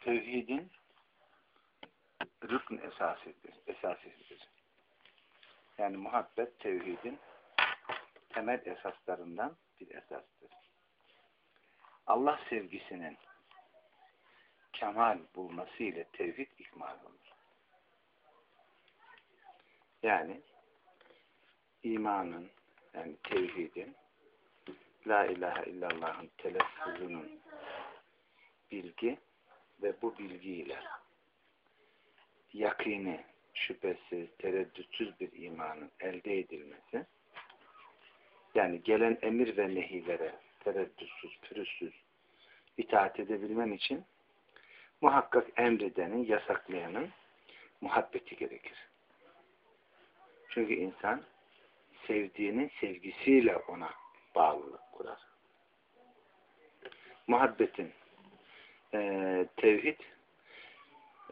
tevhidin rükn esasıdır. esasıdır. Yani muhabbet tevhidin temel esaslarından bir esastır. Allah sevgisinin kemal bulması ile tevhid ikmal olur. Yani imanın yani tevhidin La ilahe illallah'ın telaffuzunun bilgi ve bu bilgiyle yakini, şüphesiz, tereddütsüz bir imanın elde edilmesi yani gelen emir ve nehilere tereddütsüz, pürüzsüz itaat edebilmem için muhakkak emredenin, yasaklayanın muhabbeti gerekir. Çünkü insan sevdiğinin sevgisiyle ona bağlılık kurar. Muhabbetin e, tevhid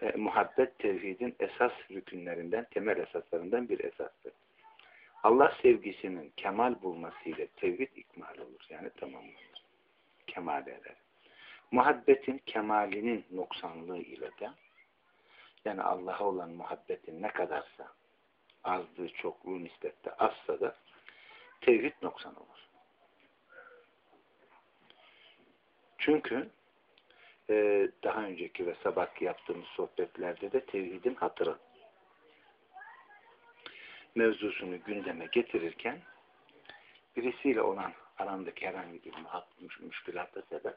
e, muhabbet tevhidin esas rükünlerinden, temel esaslarından bir esastır. Allah sevgisinin kemal bulmasıyla tevhid ikmal olur. Yani tamamlanır. Kemal eder. Muhabbetin kemalinin noksanlığı ile de yani Allah'a olan muhabbetin ne kadarsa azlığı, çokluğu nispette azsa da tevhid noksan olur. Çünkü e, daha önceki ve sabahki yaptığımız sohbetlerde de tevhidin hatırı mevzusunu gündeme getirirken birisiyle olan arandaki herhangi bir müşkülata sebep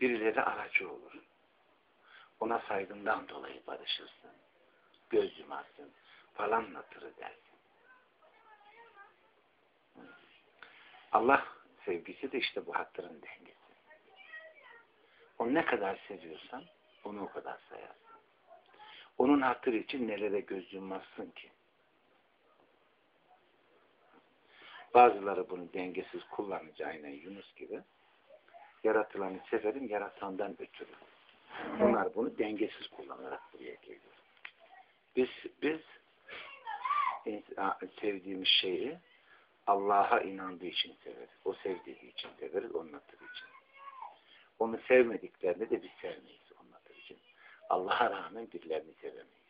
birileri aracı olur. Ona saygından dolayı barışırsın. Göz yumarsın. Falan natırı dersin. Allah sevgisi de işte bu hatırın dengesi. O ne kadar seviyorsan onu o kadar sayarsın. Onun hatırı için nelere göz yummazsın ki? Bazıları bunu dengesiz kullanıcı aynen Yunus gibi. Yaratılanı severim, yaratandan ötürü. Bunlar bunu dengesiz kullanarak buraya geliyor. Biz, biz sevdiğimiz şeyi Allah'a inandığı için severiz. O sevdiği için severiz, onun hatırı için. Onu sevmediklerini de biz sevmeyiz hatırı için. Allah'a rağmen birilerini sevemeyiz.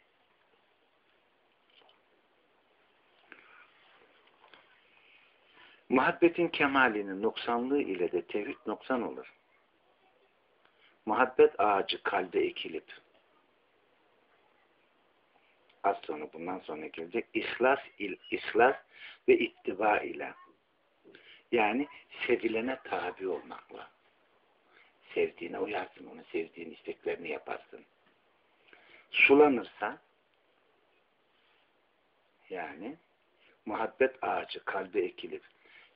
Muhabbetin kemalinin noksanlığı ile de tevhid noksan olur. Muhabbet ağacı kalbe ekilip az sonra bundan sonra gelecek ihlas, il, ihlas ve ittiba ile yani sevilene tabi olmakla sevdiğine uyarsın, onu sevdiğin isteklerini yaparsın. Sulanırsa yani muhabbet ağacı kalbe ekilip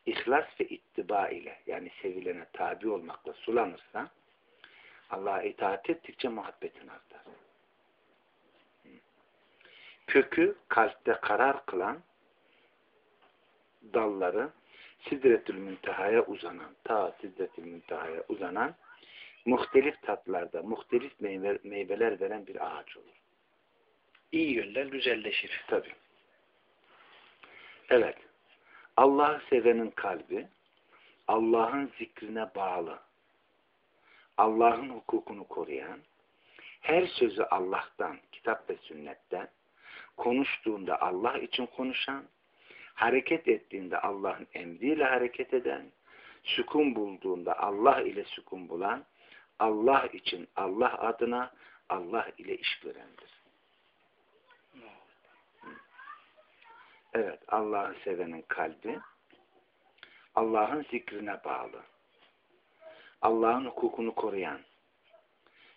ihlas ve ittiba ile yani sevilene tabi olmakla sulanırsa Allah'a itaat ettikçe muhabbetin artar. Kökü kalpte karar kılan dalları Sidretül Münteha'ya uzanan, ta Sidretül Münteha'ya uzanan muhtelif tatlarda, muhtelif meyve, meyveler veren bir ağaç olur. İyi yönden güzelleşir. Tabi. Evet. Allah'ı sevenin kalbi Allah'ın zikrine bağlı. Allah'ın hukukunu koruyan, her sözü Allah'tan, kitap ve sünnetten, konuştuğunda Allah için konuşan, hareket ettiğinde Allah'ın emriyle hareket eden, sükun bulduğunda Allah ile sükun bulan, Allah için, Allah adına, Allah ile iş görendir. Evet, Allah'ı sevenin kalbi Allah'ın zikrine bağlı. Allah'ın hukukunu koruyan,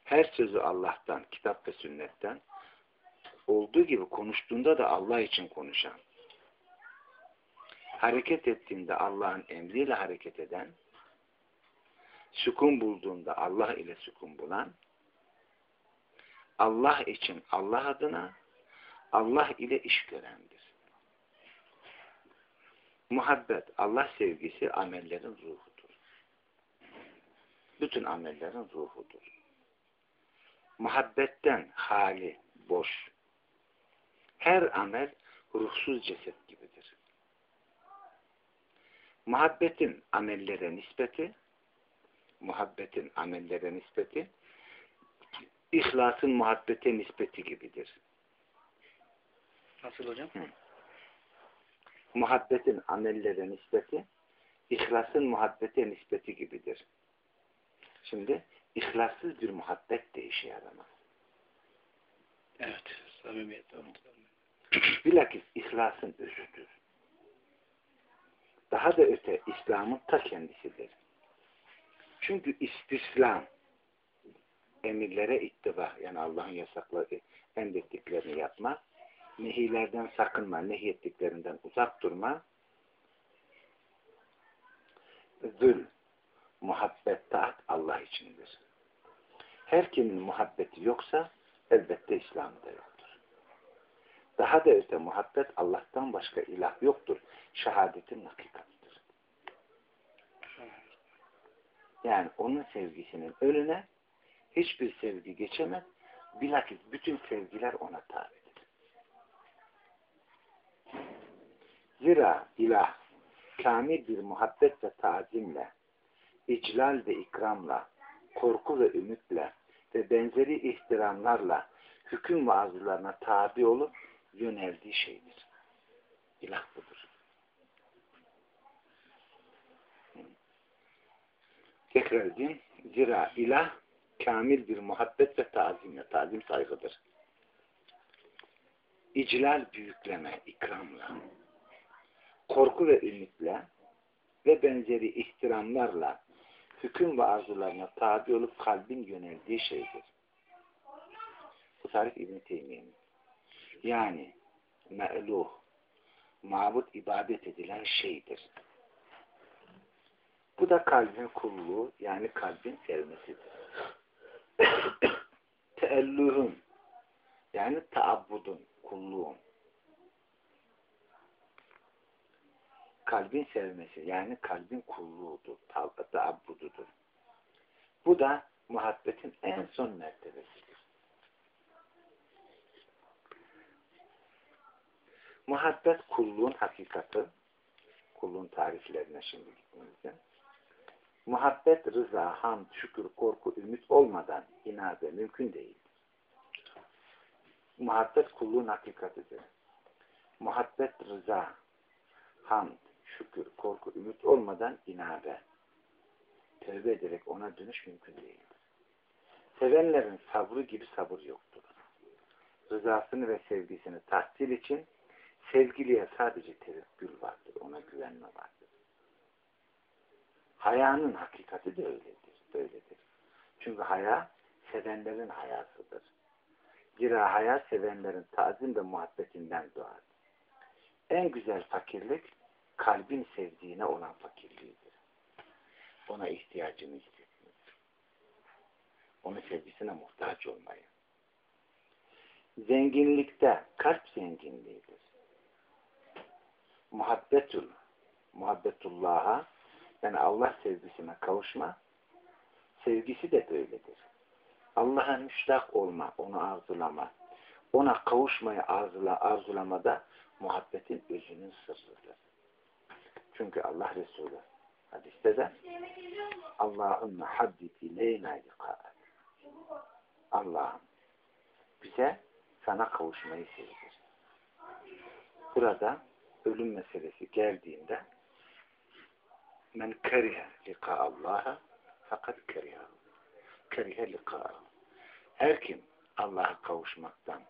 her sözü Allah'tan, kitap ve sünnetten olduğu gibi konuştuğunda da Allah için konuşan, hareket ettiğinde Allah'ın emriyle hareket eden, sükun bulduğunda Allah ile sükun bulan, Allah için, Allah adına, Allah ile iş görendir. Muhabbet, Allah sevgisi amellerin ruhudur. Bütün amellerin ruhudur. Muhabbetten hali, boş. Her amel ruhsuz ceset gibidir. Muhabbetin amellere nispeti, muhabbetin amellere nispeti İhlasın muhabbete nispeti gibidir. Nasıl hocam? Muhabbetin amellere nispeti, ihlasın muhabbete nispeti gibidir. Şimdi ihlassız bir muhabbet de işe yaramaz. Evet. Samimiyet. Bilakis ihlasın özüdür. Daha da öte İslam'ın ta kendisidir. Çünkü istislam emirlere ittiba yani Allah'ın yasakladığı emrettiklerini yapma, nehilerden sakınma, nehyettiklerinden uzak durma, zül, muhabbet, taat Allah içindir. Her kimin muhabbeti yoksa elbette İslam'da yoktur. Daha da öte muhabbet Allah'tan başka ilah yoktur. Şehadetin hakikatıdır. Yani onun sevgisinin önüne hiçbir sevgi geçemez. Bilakis bütün sevgiler ona tabidir. Zira ilah kamil bir muhabbet ve tazimle, iclal ve ikramla, korku ve ümitle ve benzeri ihtiramlarla hüküm ve arzularına tabi olup yöneldiği şeydir. İlah budur. Tekrar edeyim. Zira ilah kamil bir muhabbet ve tazimle, tazim saygıdır. İclal büyükleme, ikramla, korku ve ümitle ve benzeri ihtiramlarla hüküm ve arzularına tabi olup kalbin yöneldiği şeydir. Bu tarif İbn-i. Yani me'luh, mabut ibadet edilen şeydir. Bu da kalbin kulluğu yani kalbin sevmesidir. Teellühün yani taabbudun, kulluğun. Kalbin sevmesi yani kalbin kulluğudur, taabbududur. Bu da muhabbetin en son mertebesidir. Muhabbet kulluğun hakikati, kulluğun tariflerine şimdi gittiğimizde, muhabbet, rıza, hamd, şükür, korku, ümit olmadan inabe mümkün değil. Muhabbet kulluğun hakikatidir. Muhabbet, rıza, hamd, şükür, korku, ümit olmadan inabe, tövbe ederek ona dönüş mümkün değildir. Sevenlerin sabrı gibi sabır yoktur. Rızasını ve sevgisini tahsil için sevgiliye sadece tevekkül vardır. Ona güvenme vardır. Hayanın hakikati de öyledir. Böyledir. Çünkü haya sevenlerin hayasıdır. Zira haya sevenlerin tazim ve muhabbetinden doğar. En güzel fakirlik kalbin sevdiğine olan fakirliğidir. Ona ihtiyacını hissetmek. Onun sevgisine muhtaç olmayı. Zenginlikte kalp zenginliğidir. Muhabbetul, muhabbetullah'a yani Allah sevgisine kavuşma sevgisi de böyledir. Allah'a müştak olma, onu arzulama, ona kavuşmayı arzula, arzulamada muhabbetin özünün sırrıdır. Çünkü Allah Resulü hadiste de Allahümme haddid ileyna liqa'at Allah'ım bize sana kavuşmayı sevdir. Burada ölüm meselesi geldiğinde men kerihe lika Allah'a fakat kerihe kerihe lika her kim Allah'a kavuşmaktan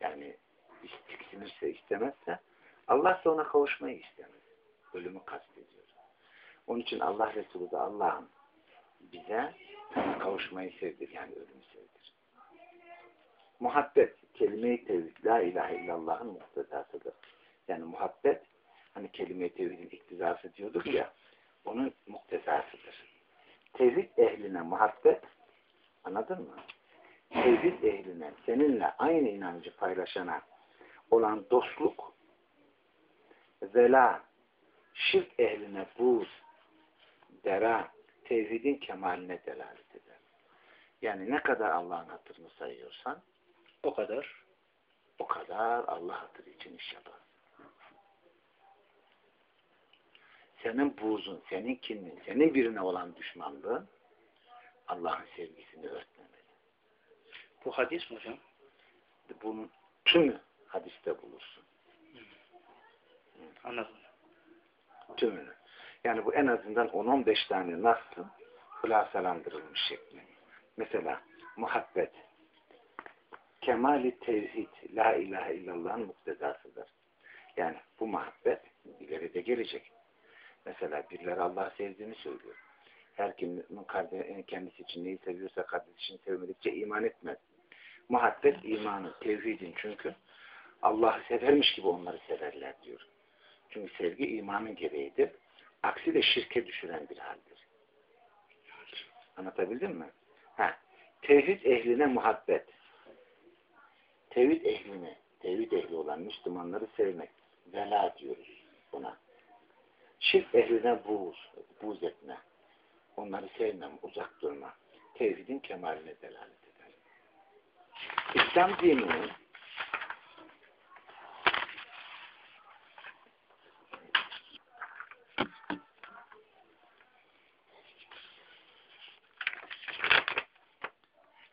yani istiksinirse istemezse Allah da ona kavuşmayı istemez. Ölümü kastediyor. Onun için Allah Resulü de Allah'ım bize kavuşmayı sevdir. Yani ölümü sevdir. Muhabbet, kelime-i tevhid, la ilahe illallah'ın muhtedasıdır. Yani muhabbet, hani kelime-i tevhidin iktidası diyorduk ya, onun muktesasıdır. Tevhid ehline muhabbet, anladın mı? Tevhid ehline, seninle aynı inancı paylaşana olan dostluk, vela, şirk ehline buz, dera, tevhidin kemaline delalet eder. Yani ne kadar Allah'ın hatırını sayıyorsan, o kadar o kadar Allah hatırı için iş yapar. Senin buğzun, senin kinin, senin birine olan düşmanlığın Allah'ın sevgisini örtmemeli. Bu hadis mi hocam? Bunun tümü hadiste bulursun. Anladım. Tümünü. Yani bu en azından 10-15 tane nasıl hülasalandırılmış şekli. Mesela muhabbet, kemali tevhid, la ilahe illallah'ın muktezasıdır. Yani bu muhabbet ileride gelecek. Mesela birileri Allah'ı sevdiğini söylüyor. Her kim kendisi için neyi seviyorsa kardeş için sevmedikçe iman etmez. Muhabbet imanı, tevhidin çünkü Allah'ı severmiş gibi onları severler diyor. Çünkü sevgi imanın gereğidir. Aksi de şirke düşüren bir haldir. Anlatabildim mi? Ha. Tevhid ehline muhabbet. Tevhid ehline, tevhid ehli olan Müslümanları sevmek. Vela diyoruz buna. Şirk ehline buğz, buğz etme. Onları sevmem, uzak durma. Tevhidin kemaline delalet eder. İslam dininin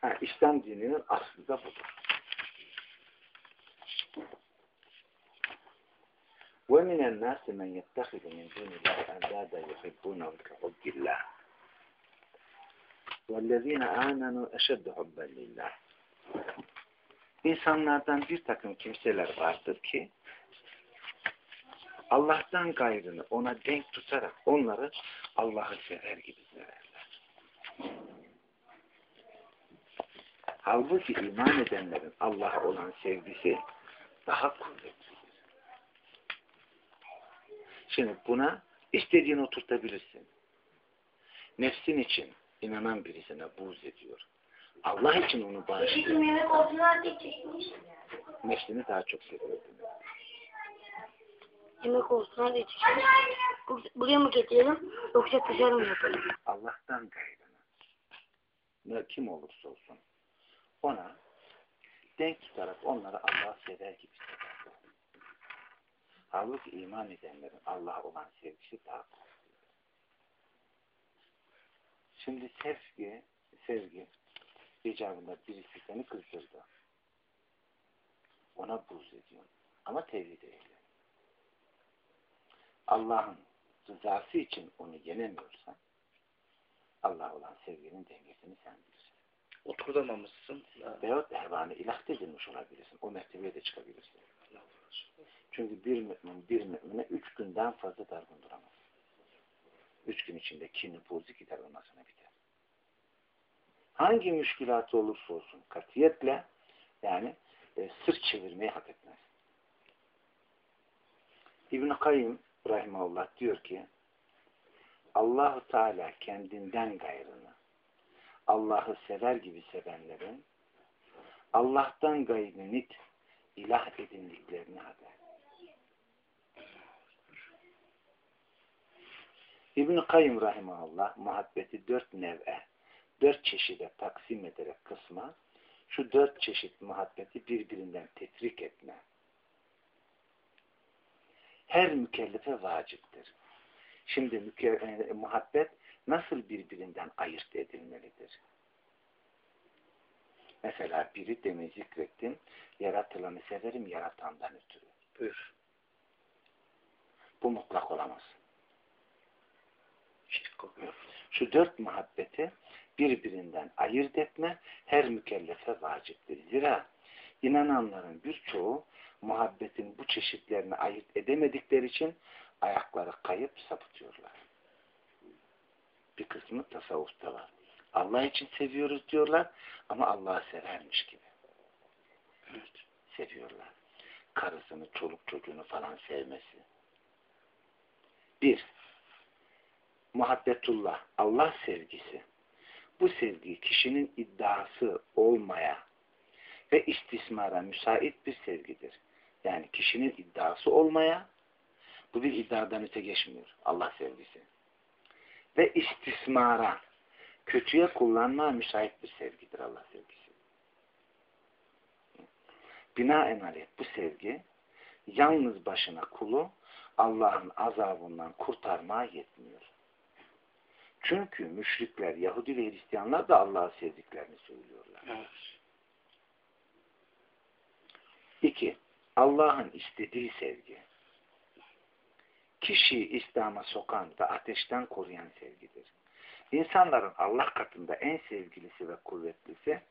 Ha, İslam dininin aslı da budur. وَمِنَ النَّاسِ مَنْ يَتَّخِذُ مِنْ دُونِ اللّٰهِ أَنْدَادًا يُحِبُّونَهُمْ كَحُبِّ اللّٰهِ وَالَّذ۪ينَ آمَنُوا أَشَدُّ حُبًّا لِلّٰهِ İnsanlardan bir takım kimseler vardır ki Allah'tan gayrını ona denk tutarak onları Allah'ı sever gibi severler. Halbuki iman edenlerin Allah'a olan sevgisi daha kuvvetlidir. Şimdi buna istediğini oturtabilirsin. Nefsin için inanan birisine buğz ediyor. Allah için onu bağışlıyor. Nefsini daha çok seviyor. Yemek olsun hadi. Bu- Buraya mı getirelim yoksa dışarı mı yapalım? Allah'tan gayrına ne kim olursa olsun ona denk tutarak onları Allah'ı sever gibi sever. Halbuki iman edenlerin Allah'a olan sevgisi daha kuvvetlidir. Şimdi sevgi, sevgi icabında birisi seni kızdırdı. Ona buz ediyor. Ama tevhid ehli. Allah'ın rızası için onu yenemiyorsan Allah olan sevginin dengesini sen bilirsin. Oturtamamışsın. Ha, Veyahut ehvanı ilah edilmiş olabilirsin. O mertebeye de çıkabilirsin. Çünkü bir mümin bir mümine üç günden fazla dargın duramaz. Üç gün içinde kini bozu gider ondan sonra biter. Hangi müşkülatı olursa olsun katiyetle yani e, sırt çevirmeyi hak etmez. İbn-i Kayyım Rahimahullah diyor ki Allahu Teala kendinden gayrını Allah'ı sever gibi sevenlerin Allah'tan gayrı nit ilah edindiklerini haber. İbn-i Kayyum Rahimahullah muhabbeti dört nev'e, dört çeşide taksim ederek kısma, şu dört çeşit muhabbeti birbirinden tetrik etme. Her mükellefe vaciptir. Şimdi müke e, muhabbet nasıl birbirinden ayırt edilmelidir? Mesela biri demin zikrettim, yaratılanı severim yaratandan ötürü. Buyur. Bu mutlak olamaz. Şirk kokuyor. Şu dört muhabbeti birbirinden ayırt etme her mükellefe vaciptir. Zira inananların birçoğu muhabbetin bu çeşitlerini ayırt edemedikleri için ayakları kayıp sapıtıyorlar. Bir kısmı tasavvufta var. Allah için seviyoruz diyorlar ama Allah'ı severmiş gibi Evet. seviyorlar. Karısını, çoluk çocuğunu falan sevmesi. Bir, muhabbetullah, Allah sevgisi. Bu sevgi kişinin iddiası olmaya ve istismara müsait bir sevgidir. Yani kişinin iddiası olmaya, bu bir iddiadan öte geçmiyor. Allah sevgisi. Ve istismara, kötüye kullanmaya müsait bir sevgidir Allah sevgisi. Binaenaleyh bu sevgi yalnız başına kulu Allah'ın azabından kurtarmaya yetmiyor. Çünkü müşrikler, Yahudi ve Hristiyanlar da Allah'ı sevdiklerini söylüyorlar. Evet. İki, Allah'ın istediği sevgi. Kişiyi İslam'a sokan ve ateşten koruyan sevgidir. İnsanların Allah katında en sevgilisi ve kuvvetlisi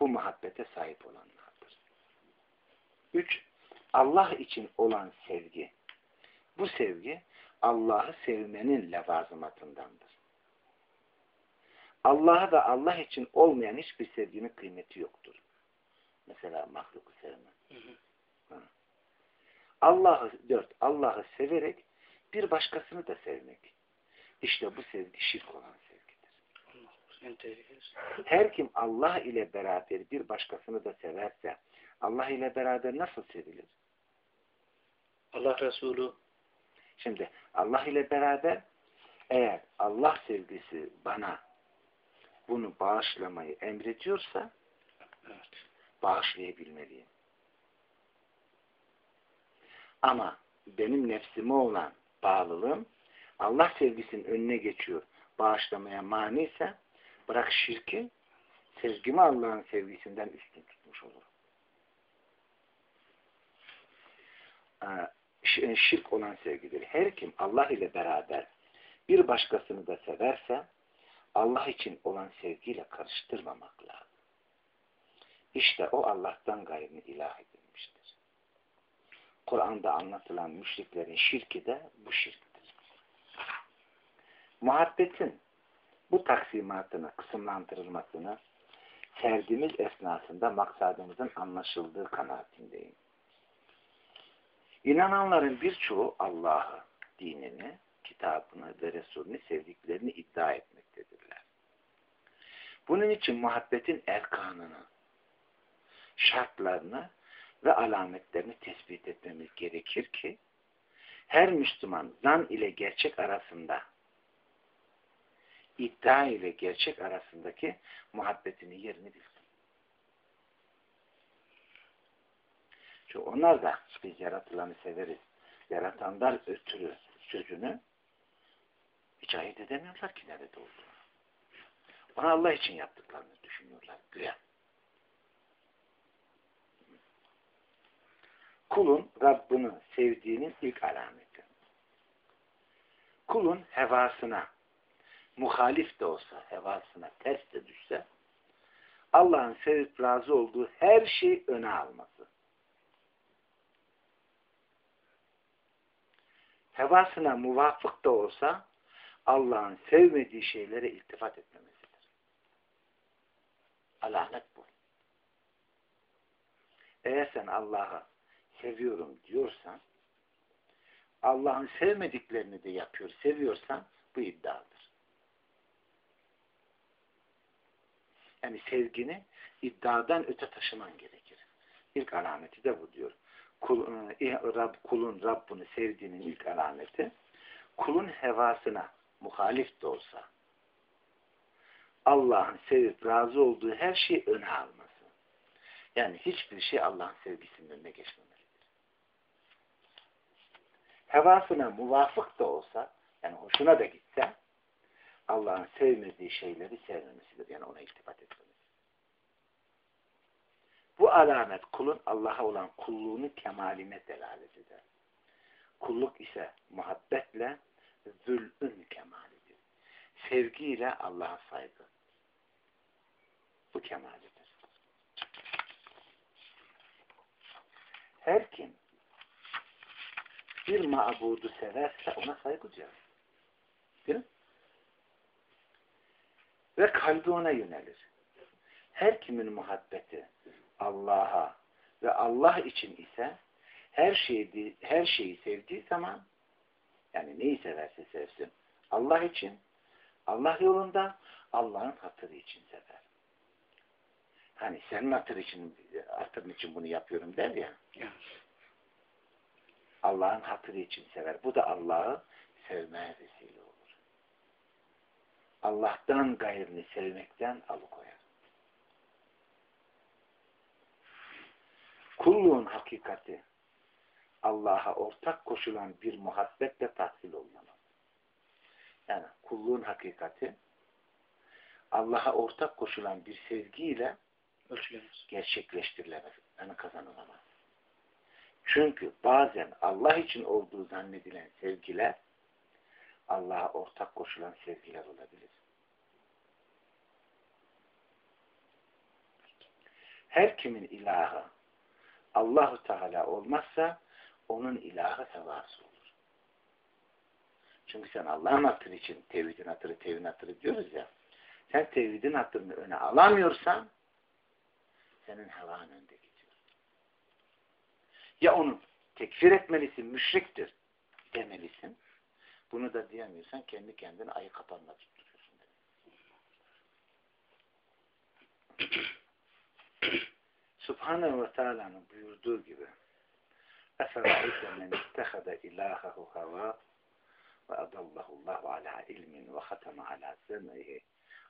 bu muhabbete sahip olanlardır. Üç, Allah için olan sevgi. Bu sevgi Allah'ı sevmenin levazımatındandır. Allah'a da Allah için olmayan hiçbir sevginin kıymeti yoktur. Mesela mahluku sevme. Hı hı. Allah'ı dört, Allah'ı severek bir başkasını da sevmek. İşte bu sevgi şirk olan sevgidir. Her kim Allah ile beraber bir başkasını da severse Allah ile beraber nasıl sevilir? Allah Resulü Şimdi Allah ile beraber eğer Allah sevgisi bana bunu bağışlamayı emrediyorsa evet. bağışlayabilmeliyim. Ama benim nefsime olan bağlılığım Allah sevgisinin önüne geçiyor. Bağışlamaya mani ise bırak şirki sevgimi Allah'ın sevgisinden üstün tutmuş olur. Ee, Şirk olan sevgidir. Her kim Allah ile beraber bir başkasını da severse Allah için olan sevgiyle karıştırmamak lazım. İşte o Allah'tan gayrını ilah edilmiştir. Kur'an'da anlatılan müşriklerin şirki de bu şirktir. Muhabbetin bu taksimatını, kısımlandırılmasını serdiğimiz esnasında maksadımızın anlaşıldığı kanaatindeyim. İnananların birçoğu Allah'ı, dinini, kitabını ve Resulünü sevdiklerini iddia etmektedirler. Bunun için muhabbetin erkanını, şartlarını ve alametlerini tespit etmemiz gerekir ki her Müslüman zan ile gerçek arasında iddia ile gerçek arasındaki muhabbetinin yerini bilsin. Çünkü onlar da biz yaratılanı severiz. Yaratandan ötürü sözünü hiç ayırt edemiyorlar ki nerede olduğunu. Onu Allah için yaptıklarını düşünüyorlar. Güya. Kulun Rabbini sevdiğinin ilk alameti. Kulun hevasına muhalif de olsa, hevasına ters de düşse Allah'ın sevip razı olduğu her şeyi öne alması. Hevasına muvafık da olsa Allah'ın sevmediği şeylere iltifat etmemesidir. Alamet bu. Eğer sen Allah'ı seviyorum diyorsan Allah'ın sevmediklerini de yapıyor, seviyorsan bu iddiadır. Yani sevgini iddiadan öte taşıman gerekir. İlk alameti de bu diyor. Kul, e, Rab, kulun Rabbini sevdiğinin ilk alameti kulun hevasına muhalif de olsa Allah'ın sevip razı olduğu her şeyi öne alması. Yani hiçbir şey Allah'ın sevgisinin önüne geçmemelidir. Hevasına muvafık da olsa yani hoşuna da gitse Allah'ın sevmediği şeyleri sevmemesidir. Yani ona iltifat etmemesi. Bu alamet kulun Allah'a olan kulluğunu kemaline delalet eder. Kulluk ise muhabbetle zül'ün kemalidir. Sevgiyle Allah'a saygı. Bu kemalidir. Her kim bir mabudu severse ona saygı duyar. Değil mi? Ve kalbi ona yönelir. Her kimin muhabbeti Allah'a ve Allah için ise her şeyi, her şeyi sevdiği zaman yani neyi severse sevsin Allah için Allah yolunda Allah'ın hatırı için sever. Hani senin hatır için hatırın için bunu yapıyorum der ya. Allah'ın hatırı için sever. Bu da Allah'ı sevmeye vesile olur. Allah'tan gayrını sevmekten alıkoyar. Kulluğun hakikati Allah'a ortak koşulan bir muhabbetle tahsil olmalı. Yani kulluğun hakikati Allah'a ortak koşulan bir sevgiyle Ölçülemez. gerçekleştirilemez. Yani kazanılamaz. Çünkü bazen Allah için olduğu zannedilen sevgiler Allah'a ortak koşulan sevgiler olabilir. Her kimin ilahı Allahu Teala olmazsa onun ilahı hevası olur. Çünkü sen Allah'ın hatırı için tevhidin hatırı, tevhidin hatırı diyoruz ya. Sen tevhidin hatırını öne alamıyorsan senin hevan önde gidiyor. Ya onu tekfir etmelisin, müşriktir demelisin. Bunu da diyemiyorsan kendi kendine ayı kapanma tutturuyorsun. Subhanahu ve Teala'nın buyurduğu gibi اَفَرَعِيْتَ مَنْ اتَّخَذَ اِلَٰهَهُ هَوَى وَاَضَلَّهُ اللّٰهُ عَلَى عِلْمٍ وَخَتَمَ عَلَى سَمْعِهِ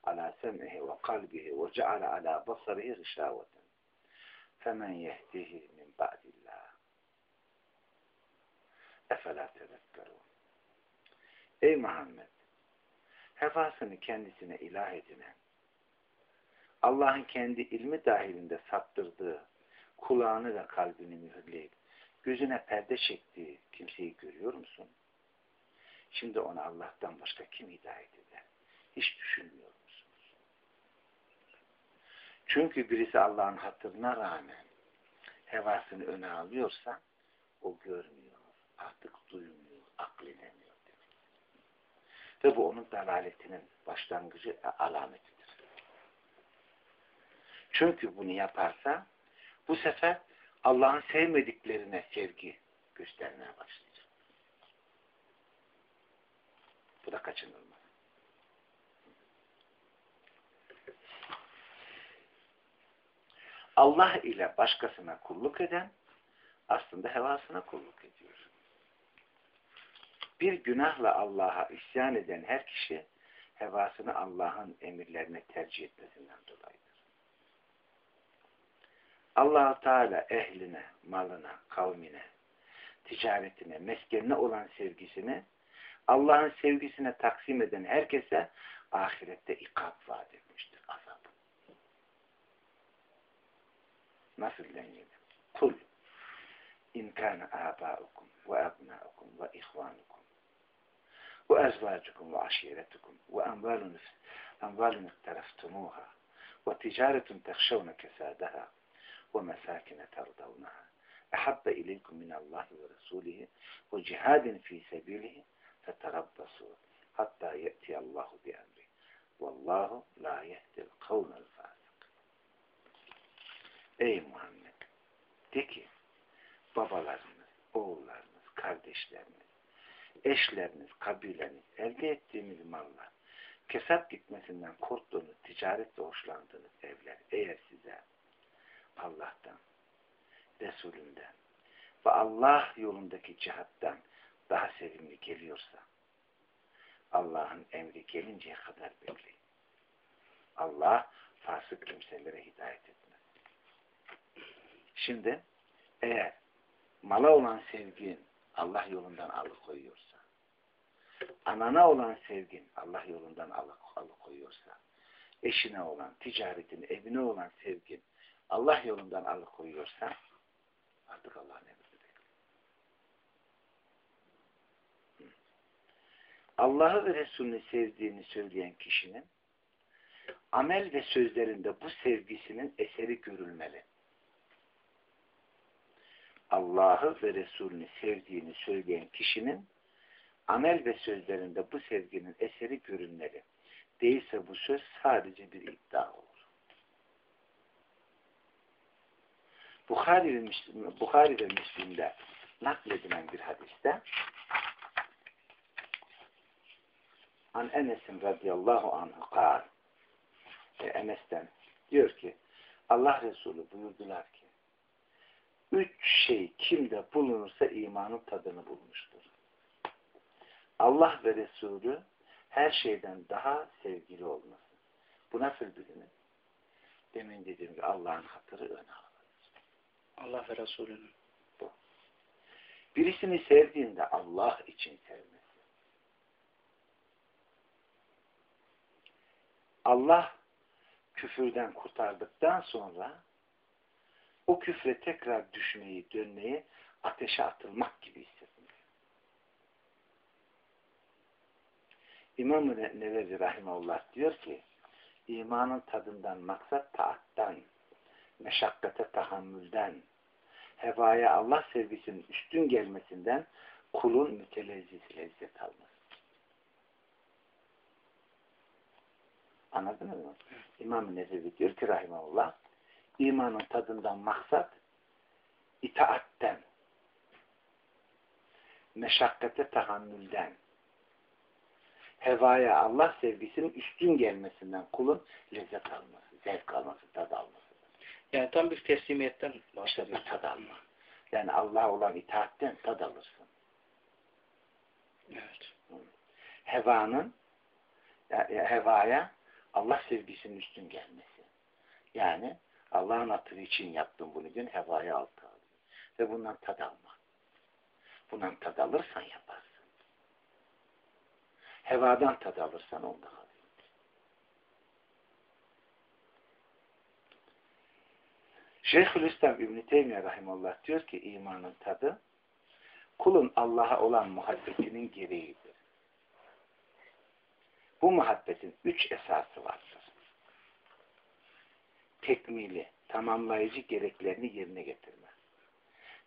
عَلَى سَمْعِهِ وَقَلْبِهِ وَجَعَلَ عَلَى بَصَرِهِ غِشَاوَةً فَمَنْ يَهْدِهِ مِنْ بَعْدِ اللّٰهِ اَفَلَا تَذَكَّرُونَ Ey Muhammed! Hevasını kendisine ilah edinen, Allah'ın kendi ilmi dahilinde saptırdığı, kulağını ve kalbini mühürleyip, gözüne perde çektiği kimseyi görüyor musun? Şimdi ona Allah'tan başka kim hidayet eder? Hiç düşünmüyor musunuz? Çünkü birisi Allah'ın hatırına rağmen hevasını öne alıyorsa o görmüyor, artık duymuyor, akledemiyor demek. Ve bu onun dalaletinin başlangıcı alametidir. Çünkü bunu yaparsa bu sefer Allah'ın sevmediklerine sevgi göstermeye başlayacak. Bu da kaçınılmaz. Allah ile başkasına kulluk eden aslında hevasına kulluk ediyor. Bir günahla Allah'a isyan eden her kişi hevasını Allah'ın emirlerine tercih etmesinden dolayıdır. allah Teala ehline, malına, kavmine, ticaretine, meskenine olan sevgisini Allah'ın sevgisine taksim eden herkese ahirette ikab vaat etmiştir. Azap. Nasıl deneyelim? Kul in kana abaukum ve abnaukum ve ihvanukum ve ezvacukum ve aşiretukum ve amvalun amvalun iktaraftumuha ve ticaretun tekşevne kesadaha ve mesakine terdavnaha اَحَبَّ اِلَيْكُمْ مِنَ اللّٰهِ وَرَسُولِهِ وَجِهَادٍ ف۪ي سَب۪يلِهِ feterabbasu hatta ye'tiyallahu bi emri. Vallahu la yehdil kavmel fasık. Ey Muhammed! De ki, babalarınız, oğullarınız, kardeşleriniz, eşleriniz, kabileniz, elde ettiğiniz mallar, kesap gitmesinden korktuğunuz, ticaretle hoşlandığınız evler, eğer size Allah'tan, Resulünden ve Allah yolundaki cihattan daha sevimli geliyorsa, Allah'ın emri gelinceye kadar bekleyin. Allah fasık kimselere hidayet etmez. Şimdi eğer mala olan sevgin Allah yolundan alıkoyuyorsa, anana olan sevgin Allah yolundan alıkoyuyorsa, eşine olan, ticaretin, evine olan sevgin Allah yolundan alıkoyuyorsa, artık Allah'ın emri Allah'ı ve Resulünü sevdiğini söyleyen kişinin amel ve sözlerinde bu sevgisinin eseri görülmeli. Allah'ı ve Resulünü sevdiğini söyleyen kişinin amel ve sözlerinde bu sevginin eseri görülmeli. Değilse bu söz sadece bir iddia olur. Bukhari ve Müslim'de nakledilen bir hadiste An Enes'in radıyallahu anhu kal. E, Enes'ten diyor ki Allah Resulü buyurdular ki üç şey kimde bulunursa imanın tadını bulmuştur. Allah ve Resulü her şeyden daha sevgili olması. Bu nasıl bilinir? Demin dediğim gibi Allah'ın hatırı ön alınır. Allah ve Resulünün. Bu. Birisini sevdiğinde Allah için sevmesi. Allah küfürden kurtardıktan sonra o küfre tekrar düşmeyi, dönmeyi ateşe atılmak gibi hissetmek. İmam-ı Nevevi Rahimullah diyor ki imanın tadından maksat taattan, meşakkate tahammülden, hevaya Allah sevgisinin üstün gelmesinden kulun mütelezziz lezzet alması. Anladınız mı? İmam-ı Nevevi diyor ki Rahimullah imanın tadından maksat itaatten, meşakkate tahammülden, hevaya Allah sevgisinin üstün gelmesinden kulun lezzet alması, zevk alması, tad alması. Yani tam bir teslimiyetten bahsediyor. bir tad alma. Yani Allah olan itaatten tad alırsın. Evet. Hevanın ya- ya hevaya Allah sevgisinin üstün gelmesi. Yani Allah'ın hatırı için yaptım bunu diyorsun, hevaya altı alıyor. Ve bundan tad alma. Bundan tad alırsan yaparsın. Hevadan tad alırsan onda kalır. Şeyhülislam İbn-i Teymiye Rahimullah diyor ki imanın tadı kulun Allah'a olan muhabbetinin gereğidir. Bu muhabbetin üç esası vardır. Tekmili, tamamlayıcı gereklerini yerine getirme.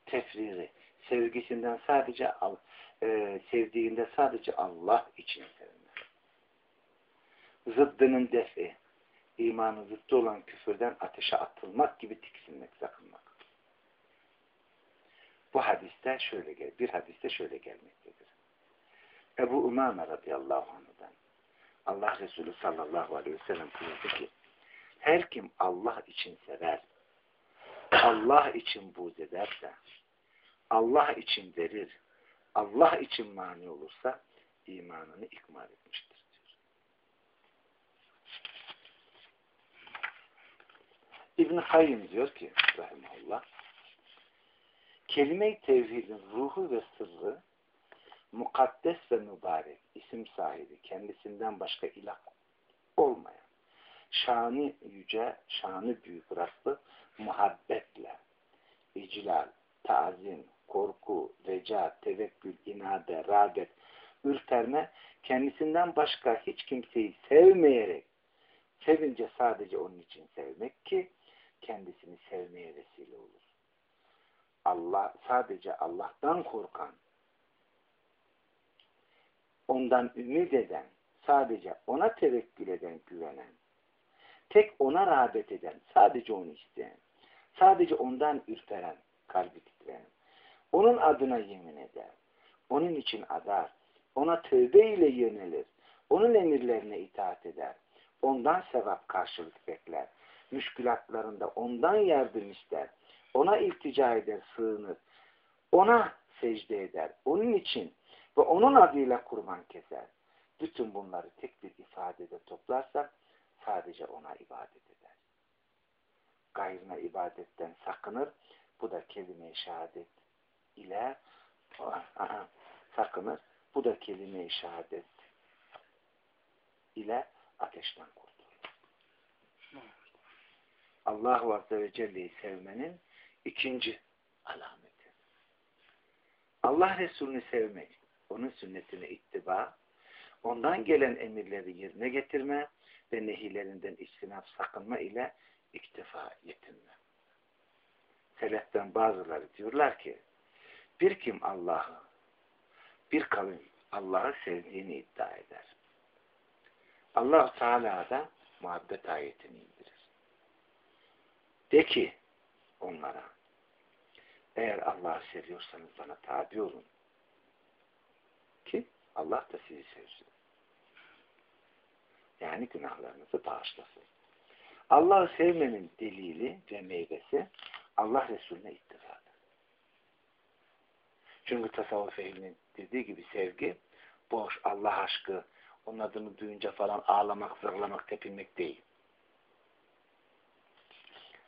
Tefriri, sevgisinden sadece al, e, sevdiğinde sadece Allah için sevme. Zıddının defi, imanı zıttı olan küfürden ateşe atılmak gibi tiksinmek, sakınmak. Bu hadiste şöyle gel, bir hadiste şöyle gelmektedir. Ebu Umame radıyallahu anh'dan Allah Resulü sallallahu aleyhi ve sellem buyurdu ki her kim Allah için sever, Allah için buğz ederse, Allah için verir, Allah için mani olursa imanını ikmal etmiştir. diyor. İbn-i Kayyım diyor ki rahimahullah kelime-i tevhidin ruhu ve sırrı mukaddes ve mübarek isim sahibi kendisinden başka ilah olmayan şanı yüce, şanı büyük rastlı muhabbetle iclal, tazim, korku, reca, tevekkül, inade, rağbet, ürperme kendisinden başka hiç kimseyi sevmeyerek sevince sadece onun için sevmek ki kendisini sevmeye vesile olur. Allah sadece Allah'tan korkan ondan ümit eden, sadece ona tevekkül eden, güvenen, tek ona rağbet eden, sadece onu isteyen, sadece ondan ürperen, kalbi titreyen, onun adına yemin eder, onun için adar, ona tövbe ile yönelir, onun emirlerine itaat eder, ondan sevap karşılık bekler, müşkülatlarında ondan yardım ister, ona iltica eder, sığınır, ona secde eder, onun için ve onun adıyla kurban keser. Bütün bunları tek bir ifadede toplarsak sadece ona ibadet eder. Gayrına ibadetten sakınır. Bu da kelime-i şehadet ile sakınır. Bu da kelime-i şehadet ile ateşten kurtulur. Allah Azze ve Celle'yi sevmenin ikinci alameti. Allah Resulü'nü sevmek, onun sünnetine ittiba, ondan gelen emirleri yerine getirme ve nehilerinden istinaf sakınma ile iktifa yetinme. Seleften bazıları diyorlar ki, bir kim Allah'ı, bir kavim Allah'ı sevdiğini iddia eder. allah Teala da muhabbet ayetini indirir. De ki onlara, eğer Allah'ı seviyorsanız bana tabi olun. Ki Allah da sizi sevsin. Yani günahlarınızı bağışlasın. Allah'ı sevmenin delili ve meyvesi Allah Resulüne ittifadır. Çünkü tasavvuf ehlinin dediği gibi sevgi boş, Allah aşkı, onun adını duyunca falan ağlamak, zırlamak, tepinmek değil.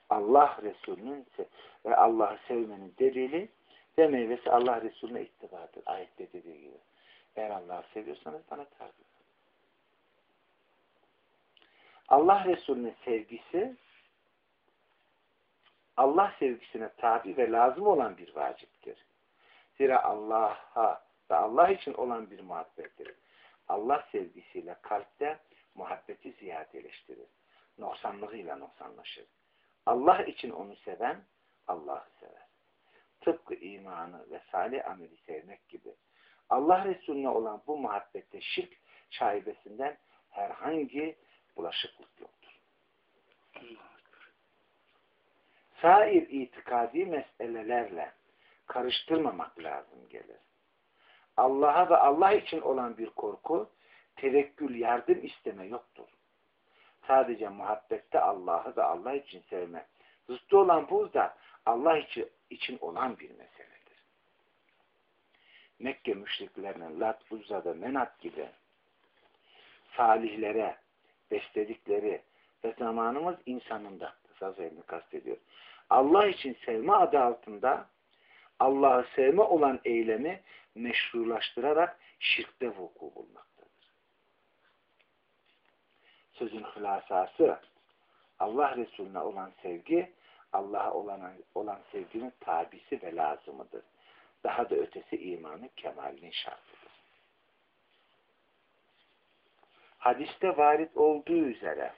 Allah Resulü'nün ve Allah'ı sevmenin delili ve meyvesi Allah Resulüne ittibadır. Ayette dediği gibi. Eğer Allah'ı seviyorsanız bana tabi Allah Resulü'nün sevgisi Allah sevgisine tabi ve lazım olan bir vaciptir. Zira Allah'a ve Allah için olan bir muhabbettir. Allah sevgisiyle kalpte muhabbeti ziyadeleştirir. Noksanlığıyla noksanlaşır. Allah için onu seven Allah'ı sever. Tıpkı imanı ve salih ameli sevmek gibi. Allah Resulüne olan bu muhabbette şirk şaibesinden herhangi bulaşıklık yoktur. Sair itikadi meselelerle karıştırmamak lazım gelir. Allah'a ve Allah için olan bir korku, tevekkül, yardım isteme yoktur. Sadece muhabbette Allah'ı ve Allah için sevme. Zıttı olan bu da Allah için olan bir meseledir. Mekke müşriklerinin Lat, Uzza ve Menat gibi salihlere besledikleri ve zamanımız insanında sazlarını kastediyor. Allah için sevme adı altında Allah'ı sevme olan eylemi meşrulaştırarak şirkte vuku bulmaktadır. Sözün hülasası Allah Resulüne olan sevgi Allah'a olan, olan sevginin tabisi ve lazımıdır. Daha da ötesi imanın kemalinin şartıdır. Hadiste varit olduğu üzere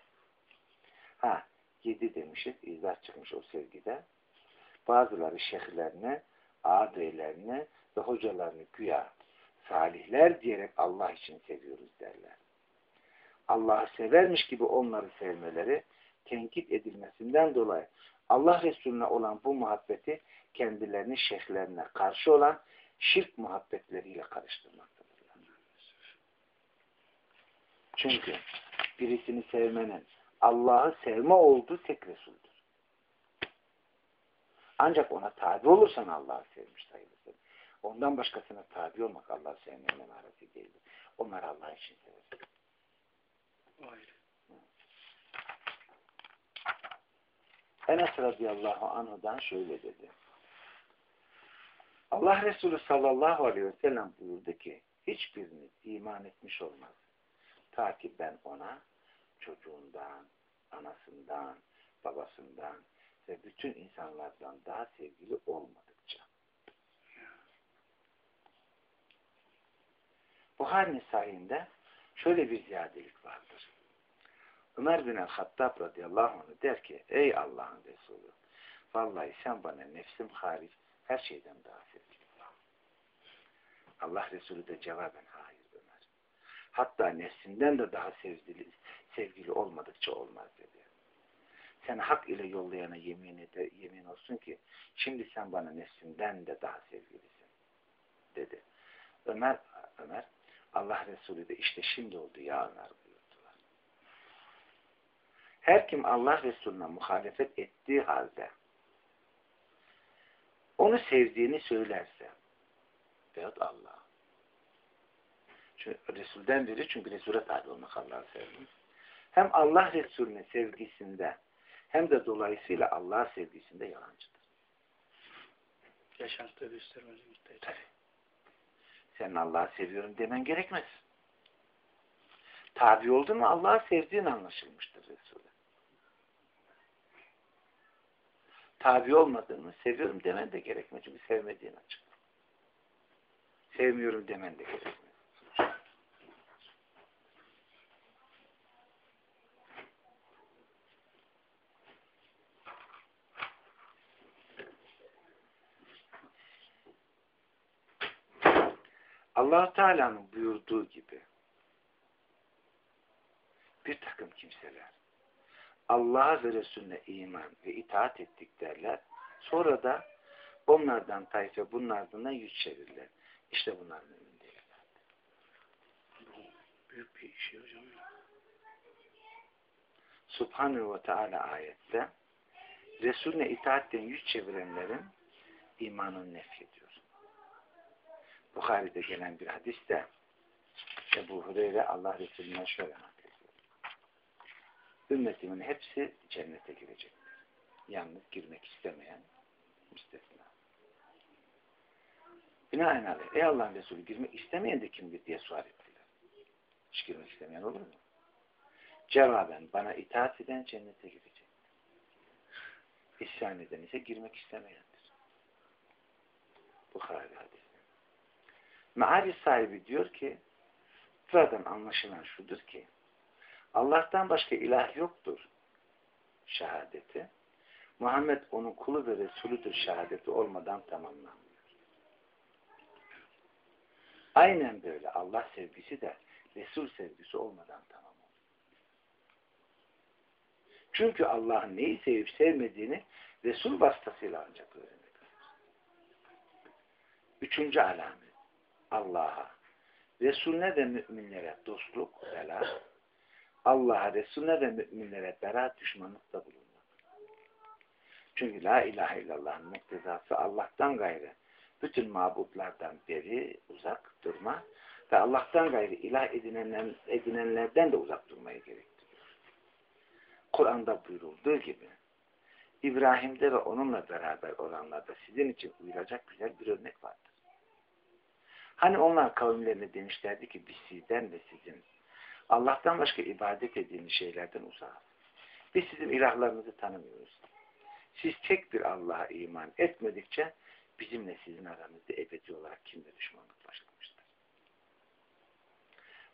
ha yedi demişiz, izah çıkmış o sevgide. Bazıları şeyhlerine, ağabeylerine ve hocalarını güya salihler diyerek Allah için seviyoruz derler. Allah'ı severmiş gibi onları sevmeleri tenkit edilmesinden dolayı Allah Resulüne olan bu muhabbeti kendilerinin şeyhlerine karşı olan şirk muhabbetleriyle karıştırmaktadırlar. Çünkü birisini sevmenin Allah'ı sevme olduğu tek Resul'dür. Ancak ona tabi olursan Allah'ı sevmiş sayılırsın. Ondan başkasına tabi olmak Allah'ı sevmenin emaresi değildir. Onlar Allah için sever. Ayrı. Enes radıyallahu anhudan şöyle dedi. Allah Resulü sallallahu aleyhi ve sellem buyurdu ki hiçbiriniz iman etmiş olmaz. Ta ki ben ona çocuğundan, anasından, babasından ve bütün insanlardan daha sevgili olmadıkça. Buhari sahinde şöyle bir ziyadelik vardır. Ömer bin el-Hattab radıyallahu anh der ki ey Allah'ın Resulü vallahi sen bana nefsim hariç her şeyden daha sevgili. Allah Resulü de cevaben hayır Ömer. Hatta nefsinden de daha sevgili, sevgili olmadıkça olmaz dedi. Sen hak ile yollayana yemin, ede, yemin olsun ki şimdi sen bana nefsinden de daha sevgilisin dedi. Ömer, Ömer Allah Resulü de işte şimdi oldu ya Ömer. Her kim Allah Resulüne muhalefet ettiği halde onu sevdiğini söylerse veyahut Allah. Çünkü Resul'den biri çünkü Resul'e tabi olmak Allah'ı sevmiş. Hem Allah Resulüne sevgisinde hem de dolayısıyla Allah sevgisinde yalancıdır. Yaşantıda göstermez. Tabii. Sen Allah'ı seviyorum demen gerekmez. Tabi oldun mu Allah'ı sevdiğin anlaşılmıştır Resul'e. Tabi olmadığını seviyorum demen de gerekmez. Çünkü sevmediğin açık. Sevmiyorum demen de gerekmez. allah Teala'nın buyurduğu gibi bir takım kimseler Allah'a ve Resulüne iman ve itaat ettik derler. Sonra da onlardan tayfe bunlardan yüz çevirirler. İşte bunlar mümin değiller. Büyük bir şey hocam. Subhanahu ve Teala ayette Resulüne itaatten yüz çevirenlerin imanını nefyediyor. Bukhari'de gelen bir hadiste Ebu Hureyre Allah Resulü'nden şöyle naklediyor. Ümmetimin hepsi cennete girecektir. Yalnız girmek istemeyen müstesna. Binaenaleyh ey Allah'ın Resulü girmek istemeyen de kimdir diye sual ettiler. Hiç girmek istemeyen olur mu? Cevaben bana itaat eden cennete girecek. İsyan eden ise girmek istemeyendir. Bukhari hadisi. Meali sahibi diyor ki buradan anlaşılan şudur ki Allah'tan başka ilah yoktur şehadeti. Muhammed onun kulu ve Resulüdür şehadeti olmadan tamamlanmıyor. Aynen böyle Allah sevgisi de Resul sevgisi olmadan tamam olur. Çünkü Allah'ın neyi sevip sevmediğini Resul vasıtasıyla ancak öğrenebilir. Üçüncü alamet Allah'a, Resulüne ve müminlere dostluk, bela, Allah'a, Resulüne ve müminlere bera düşmanlıkta bulunmak. Çünkü la ilahe illallah'ın muktezası Allah'tan gayrı bütün mabutlardan beri uzak durma ve Allah'tan gayrı ilah edinenler, edinenlerden de uzak durmayı gerektiriyor. Kur'an'da buyurulduğu gibi İbrahim'de ve onunla beraber olanlarda sizin için uyulacak güzel bir örnek vardır. Hani onlar kavimlerine demişlerdi ki biz sizden ve sizin Allah'tan başka ibadet ettiğiniz şeylerden uzak. Biz sizin ilahlarınızı tanımıyoruz. Siz tek bir Allah'a iman etmedikçe bizimle sizin aranızda ebedi olarak kimle düşmanlık başlamıştır.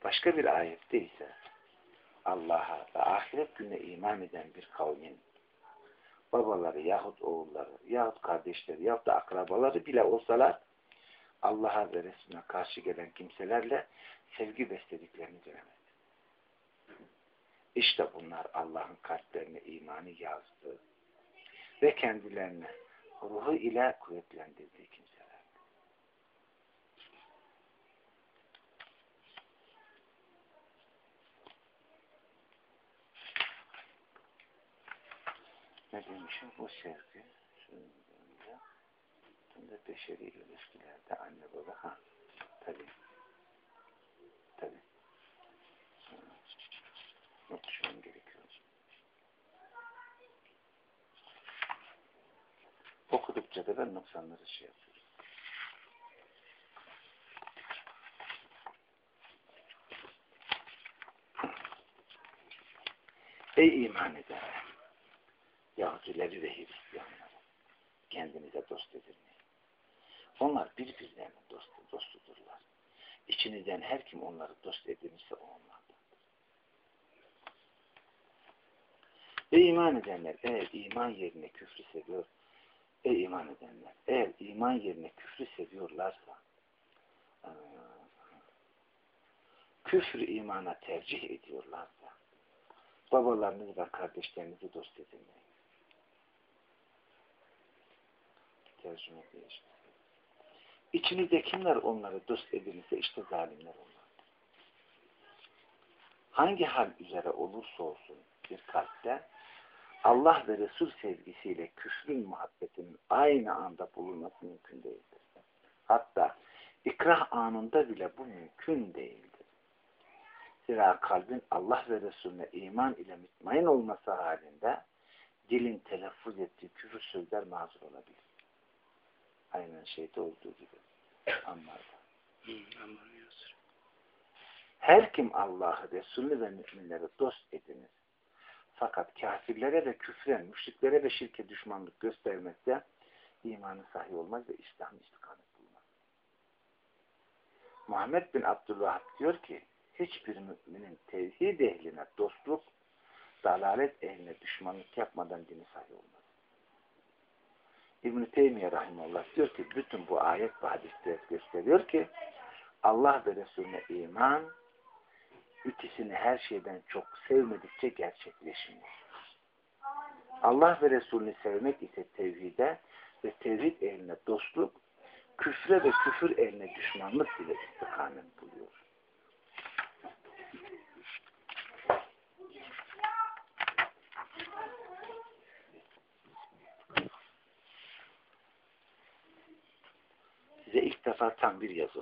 Başka bir ayette ise Allah'a ve ahiret gününe iman eden bir kavmin babaları yahut oğulları yahut kardeşleri yahut da akrabaları bile olsalar Allah'a ve Resulüne karşı gelen kimselerle sevgi beslediklerini göremez. İşte bunlar Allah'ın kalplerine imanı yazdığı ve kendilerine ruhu ile kuvvetlendirdiği kimseler. Ne demişim? Bu sevgi şunun da beşeri ilişkilerde anne baba ha tabi Da ben noksanları şey yapıyorum. Ey iman edenler! Yahudileri ve Hristiyanları kendinize dost edinmeyin. Onlar birbirlerinin dostu, dostudurlar. İçinizden her kim onları dost edinirse o onlardandır. Ey iman edenler! Eğer iman yerine küfrü seviyor, ey iman edenler! Eğer iman yerine küfrü seviyorlarsa küfrü imana tercih ediyorlarsa babalarınızı ve kardeşlerinizi dost edinmeyin. Tercüme değişti. İçinizde kimler onları dost edinirse işte zalimler onlardır. Hangi hal üzere olursa olsun bir kalpte Allah ve Resul sevgisiyle küfrün muhabbetinin aynı anda bulunması mümkün değildir. Hatta ikrah anında bile bu mümkün değildir. Zira kalbin Allah ve Resulüne iman ile mutmain olması halinde dilin telaffuz ettiği küfür sözler mazur olabilir. Aynen şeyde olduğu gibi. Ammar'da. Her kim Allah'ı, Resulü ve müminleri dost edinir. Fakat kafirlere ve küfren, müşriklere ve şirke düşmanlık göstermekte imanı sahi olmaz ve İslam istikamet bulmaz. Muhammed bin Abdülvahab diyor ki hiçbir müminin tevhid ehline dostluk, dalalet ehline düşmanlık yapmadan dini sahi olmaz. İbn-i Teymiye Rahimullah diyor ki bütün bu ayet ve hadisler gösteriyor ki Allah ve Resulüne iman ikisini her şeyden çok sevmedikçe gerçekleşmiyor. Allah ve Resulünü sevmek ise tevhide ve tevhid eline dostluk, küfre ve küfür eline düşmanlık ile istikamet buluyor. Size ilk defa tam bir yazı.